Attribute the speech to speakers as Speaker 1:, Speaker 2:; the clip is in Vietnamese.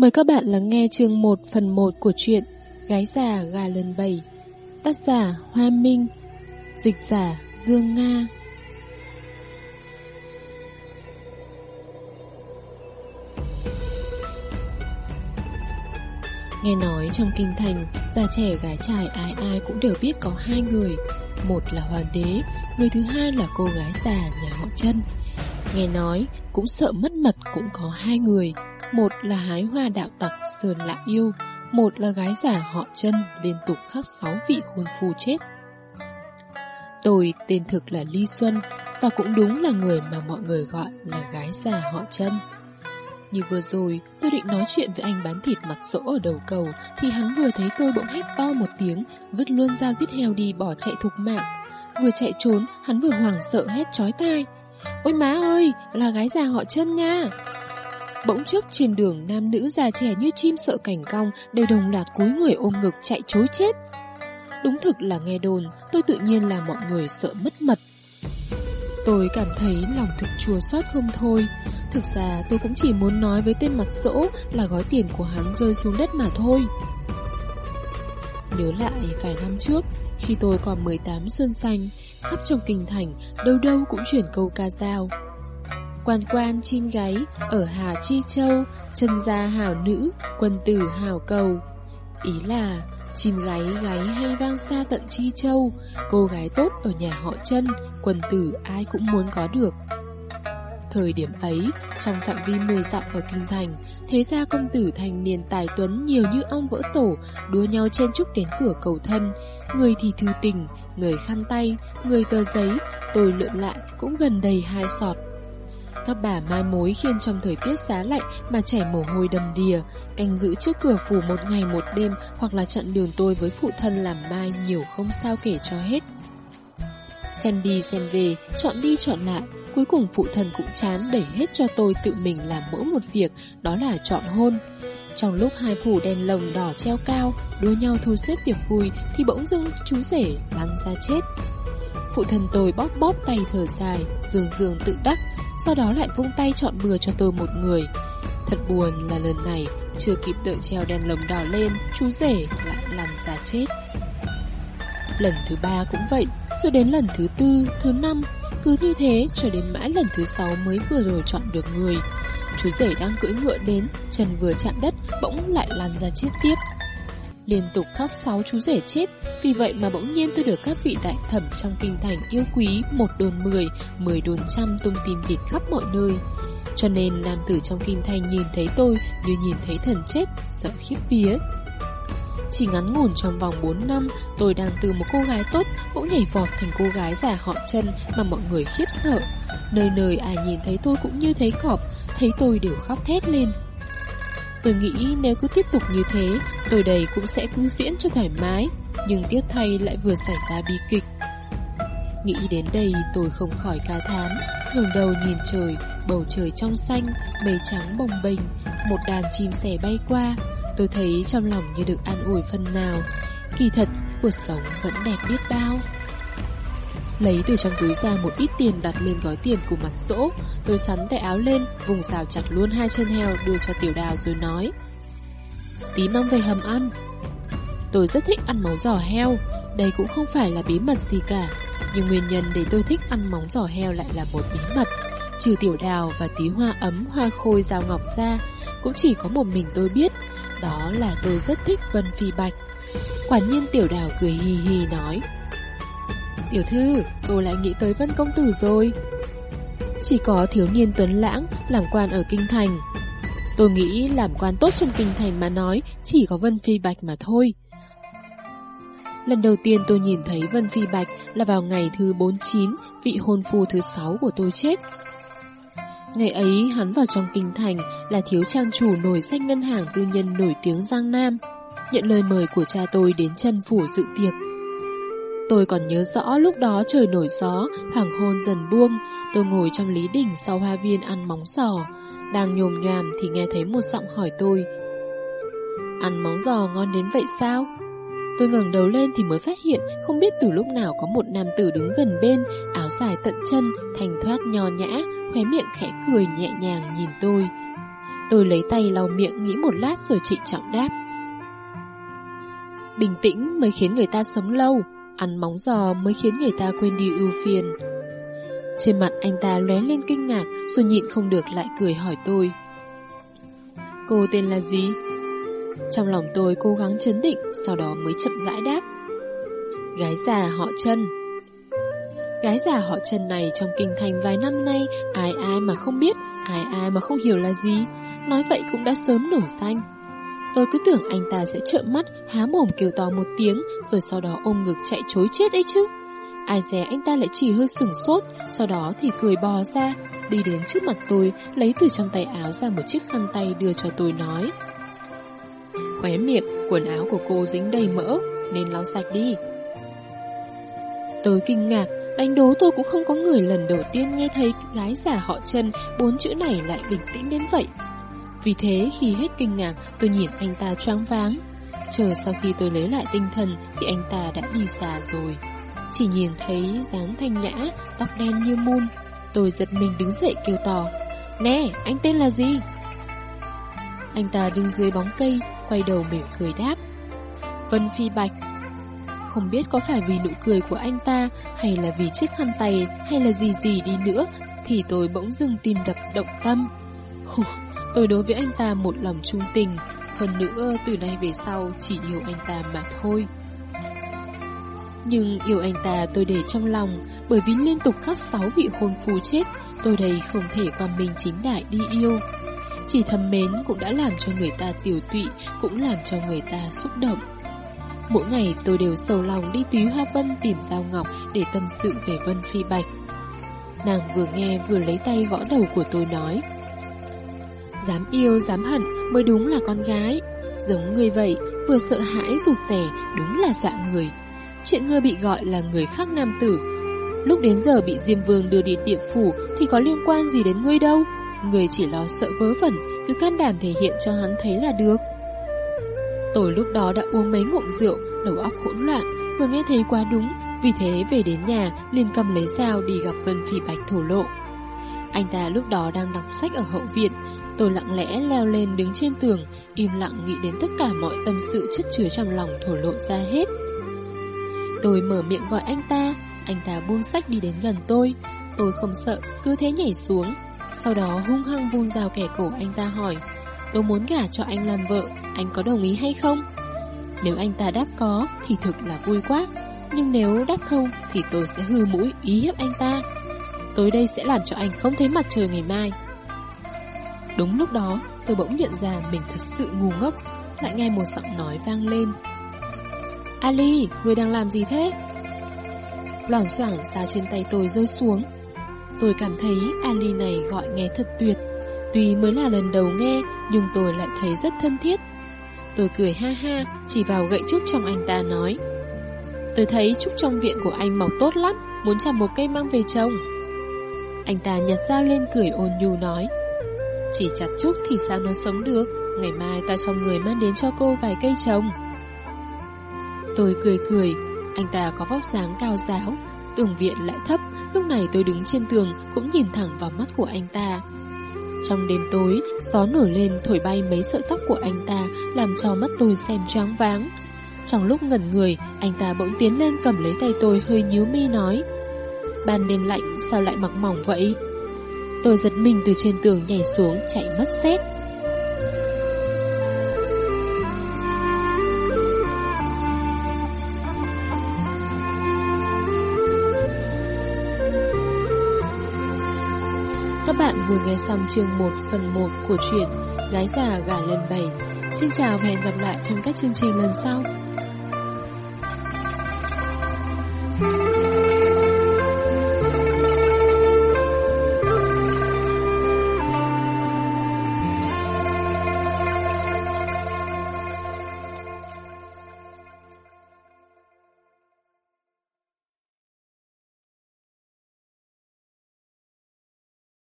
Speaker 1: Mời các bạn lắng nghe chương 1 phần 1 của truyện Gái già gà lần 7 Tác giả Hoa Minh Dịch giả Dương Nga. Nghe nói trong kinh thành, già trẻ gái trai ai ai cũng đều biết có hai người. Một là hoàng đế, người thứ hai là cô gái già nhà họ chân Nghe nói, cũng sợ mất mật cũng có hai người một là hái hoa đạo tặc Sơn Lạ Yêu, một là gái giả họ chân liên tục khắc sáu vị hôn phu chết. Tôi tên thực là Ly Xuân và cũng đúng là người mà mọi người gọi là gái già họ chân. Như vừa rồi, tôi định nói chuyện với anh bán thịt mặt sỗ ở đầu cầu thì hắn vừa thấy tôi bỗng hét to một tiếng, vứt luôn dao giết heo đi bỏ chạy thục mạng. Vừa chạy trốn, hắn vừa hoảng sợ hét chói tai. Ôi má ơi, là gái già họ chân nha! Bỗng chốc trên đường nam nữ già trẻ như chim sợ cảnh cong đều đồng loạt cúi người ôm ngực chạy chối chết. Đúng thực là nghe đồn, tôi tự nhiên là mọi người sợ mất mật. Tôi cảm thấy lòng thực chua xót không thôi. Thực ra tôi cũng chỉ muốn nói với tên mặt dỗ là gói tiền của hắn rơi xuống đất mà thôi. Nhớ lại vài năm trước, khi tôi còn 18 xuân xanh, khắp trong kinh thành, đâu đâu cũng chuyển câu ca dao. Quan quan chim gáy ở Hà Chi Châu, chân gia hảo nữ, quân tử hảo cầu. Ý là chim gáy gáy hay vang xa tận Chi Châu, cô gái tốt ở nhà họ chân, quân tử ai cũng muốn có được. Thời điểm ấy, trong phạm vi 10 dặm ở Kinh Thành, thế gia công tử thành niên tài tuấn nhiều như ong vỡ tổ, đua nhau chen chúc đến cửa cầu thân. Người thì thư tình, người khăn tay, người tờ giấy, tôi lượm lại cũng gần đầy hai sọt. Các bà mai mối khiên trong thời tiết giá lạnh mà chảy mồ hôi đầm đìa, canh giữ trước cửa phủ một ngày một đêm hoặc là chặn đường tôi với phụ thân làm mai nhiều không sao kể cho hết. Xem đi xem về, chọn đi chọn lại, cuối cùng phụ thân cũng chán đẩy hết cho tôi tự mình làm mỗi một việc, đó là chọn hôn. Trong lúc hai phủ đèn lồng đỏ treo cao, đua nhau thu xếp việc vui thì bỗng dưng chú rể lăn ra chết. Phụ thân tôi bóp bóp tay thở dài, dường dường tự đắc, sau đó lại vung tay chọn bừa cho tôi một người. Thật buồn là lần này, chưa kịp đợi treo đèn lồng đỏ lên, chú rể lại lăn ra chết. Lần thứ ba cũng vậy, rồi đến lần thứ tư, thứ năm, cứ như thế cho đến mãi lần thứ sáu mới vừa rồi chọn được người. Chú rể đang cưỡi ngựa đến, chân vừa chạm đất, bỗng lại lăn ra chết tiếp. Liên tục khắc sáu chú rể chết, vì vậy mà bỗng nhiên tôi được các vị đại thẩm trong kinh thành yêu quý một đồn mười, mười đồn trăm tung tìm thịt khắp mọi nơi. Cho nên nam tử trong kinh thành nhìn thấy tôi như nhìn thấy thần chết, sợ khiếp vía. Chỉ ngắn ngủn trong vòng 4 năm, tôi đang từ một cô gái tốt bỗng nhảy vọt thành cô gái già họ chân mà mọi người khiếp sợ. Nơi nơi ai nhìn thấy tôi cũng như thấy cọp, thấy tôi đều khóc thét lên. Tôi nghĩ nếu cứ tiếp tục như thế, tôi đây cũng sẽ cứ diễn cho thoải mái, nhưng tiếc thay lại vừa xảy ra bi kịch. Nghĩ đến đây tôi không khỏi ca thán, ngẩng đầu nhìn trời, bầu trời trong xanh, mây trắng bồng bềnh, một đàn chim sẻ bay qua. Tôi thấy trong lòng như được an ủi phần nào. Kỳ thật, cuộc sống vẫn đẹp biết bao. Lấy từ trong túi ra một ít tiền đặt lên gói tiền của mặt sỗ Tôi sắn tay áo lên Vùng xào chặt luôn hai chân heo đưa cho tiểu đào rồi nói Tí mang về hầm ăn Tôi rất thích ăn móng giò heo Đây cũng không phải là bí mật gì cả Nhưng nguyên nhân để tôi thích ăn móng giò heo lại là một bí mật Trừ tiểu đào và tí hoa ấm hoa khôi rào ngọc ra Cũng chỉ có một mình tôi biết Đó là tôi rất thích Vân Phi Bạch Quả nhiên tiểu đào cười hì hì nói Tiểu thư, tôi lại nghĩ tới Vân Công Tử rồi. Chỉ có thiếu niên tuấn lãng làm quan ở Kinh Thành. Tôi nghĩ làm quan tốt trong Kinh Thành mà nói chỉ có Vân Phi Bạch mà thôi. Lần đầu tiên tôi nhìn thấy Vân Phi Bạch là vào ngày thứ 49, vị hôn phu thứ 6 của tôi chết. Ngày ấy hắn vào trong kinh thành là thiếu trang chủ nổi danh ngân hàng tư nhân nổi tiếng Giang Nam, nhận lời mời của cha tôi đến chân phủ dự tiệc. Tôi còn nhớ rõ lúc đó trời nổi gió, hoàng hôn dần buông, tôi ngồi trong lý đỉnh sau hoa viên ăn móng sò đang nhồm nhòm thì nghe thấy một giọng hỏi tôi. Ăn móng giò ngon đến vậy sao? Tôi ngẩng đầu lên thì mới phát hiện không biết từ lúc nào có một nam tử đứng gần bên, áo dài tận chân, thành thoát nho nhã, khóe miệng khẽ cười nhẹ nhàng nhìn tôi. Tôi lấy tay lau miệng nghĩ một lát rồi trịnh trọng đáp. Bình tĩnh mới khiến người ta sống lâu, ăn móng giò mới khiến người ta quên đi ưu phiền. Trên mặt anh ta lóe lên kinh ngạc rồi nhịn không được lại cười hỏi tôi. Cô tên là gì? Trong lòng tôi cố gắng chấn định, sau đó mới chậm rãi đáp. Gái già họ chân. Gái già họ chân này trong kinh thành vài năm nay, ai ai mà không biết, ai ai mà không hiểu là gì, nói vậy cũng đã sớm nổ xanh. Tôi cứ tưởng anh ta sẽ trợn mắt, há mồm kêu to một tiếng, rồi sau đó ôm ngực chạy chối chết ấy chứ. Ai dè anh ta lại chỉ hơi sửng sốt, sau đó thì cười bò ra, đi đến trước mặt tôi, lấy từ trong tay áo ra một chiếc khăn tay đưa cho tôi nói. Khóe miệng, quần áo của cô dính đầy mỡ, nên lau sạch đi. Tôi kinh ngạc, đánh đố tôi cũng không có người lần đầu tiên nghe thấy gái giả họ chân bốn chữ này lại bình tĩnh đến vậy. Vì thế khi hết kinh ngạc tôi nhìn anh ta choáng váng. Chờ sau khi tôi lấy lại tinh thần thì anh ta đã đi xa rồi. Chỉ nhìn thấy dáng thanh nhã, tóc đen như mun. Tôi giật mình đứng dậy kêu to. Nè, anh tên là gì? Anh ta đứng dưới bóng cây, quay đầu mỉm cười đáp. Vân Phi Bạch. Không biết có phải vì nụ cười của anh ta hay là vì chiếc khăn tay hay là gì gì đi nữa thì tôi bỗng dưng tim đập động tâm. Hù, tôi đối với anh ta một lòng trung tình, hơn nữa từ nay về sau chỉ yêu anh ta mà thôi. Nhưng yêu anh ta tôi để trong lòng, Bởi vì liên tục khắc sáu vị hôn phu chết, Tôi đây không thể qua mình chính đại đi yêu. Chỉ thầm mến cũng đã làm cho người ta tiểu tụy, Cũng làm cho người ta xúc động. Mỗi ngày tôi đều sầu lòng đi túy hoa vân tìm Giao Ngọc Để tâm sự về Vân Phi Bạch. Nàng vừa nghe vừa lấy tay gõ đầu của tôi nói, Dám yêu, dám hận mới đúng là con gái. Giống người vậy, Vừa sợ hãi rụt rẻ Đúng là dọa người Chuyện ngươi bị gọi là người khác nam tử. Lúc đến giờ bị Diêm Vương đưa đi địa phủ Thì có liên quan gì đến ngươi đâu? Ngươi chỉ lo sợ vớ vẩn, Cứ can đảm thể hiện cho hắn thấy là được. Tôi lúc đó đã uống mấy ngụm rượu, Đầu óc hỗn loạn, Vừa nghe thấy quá đúng, Vì thế về đến nhà liền cầm lấy dao đi gặp Vân Phi Bạch thổ lộ. Anh ta lúc đó đang đọc sách ở hậu viện, Tôi lặng lẽ leo lên đứng trên tường, Im lặng nghĩ đến tất cả mọi tâm sự chất chứa trong lòng thổ lộ ra hết. Tôi mở miệng gọi anh ta, anh ta buông sách đi đến gần tôi. Tôi không sợ, cứ thế nhảy xuống. Sau đó hung hăng vung rào kẻ cổ anh ta hỏi, tôi muốn gả cho anh làm vợ, anh có đồng ý hay không? Nếu anh ta đáp có thì thực là vui quá, nhưng nếu đáp không thì tôi sẽ hư mũi ý hiếp anh ta. Tối đây sẽ làm cho anh không thấy mặt trời ngày mai. Đúng lúc đó, tôi bỗng nhận ra mình thật sự ngu ngốc, lại nghe một giọng nói vang lên. Ali, người đang làm gì thế? Loảng xoảng sao trên tay tôi rơi xuống. Tôi cảm thấy Ali này gọi nghe thật tuyệt. Tuy mới là lần đầu nghe, nhưng tôi lại thấy rất thân thiết. Tôi cười ha ha, chỉ vào gậy trúc trong anh ta nói. Tôi thấy trúc trong viện của anh mọc tốt lắm, muốn chặt một cây mang về trồng. Anh ta nhặt dao lên cười ôn nhu nói. Chỉ chặt trúc thì sao nó sống được, ngày mai ta cho người mang đến cho cô vài cây trồng. Tôi cười cười, anh ta có vóc dáng cao giáo, tường viện lại thấp, lúc này tôi đứng trên tường cũng nhìn thẳng vào mắt của anh ta. Trong đêm tối, gió nổi lên thổi bay mấy sợi tóc của anh ta, làm cho mắt tôi xem choáng váng. Trong lúc ngẩn người, anh ta bỗng tiến lên cầm lấy tay tôi hơi nhíu mi nói Ban đêm lạnh sao lại mặc mỏng vậy? Tôi giật mình từ trên tường nhảy xuống chạy mất xét Các bạn vừa nghe xong chương 1 phần 1 của truyện Gái già gả lần 7. Xin chào và hẹn gặp lại trong các chương trình lần sau.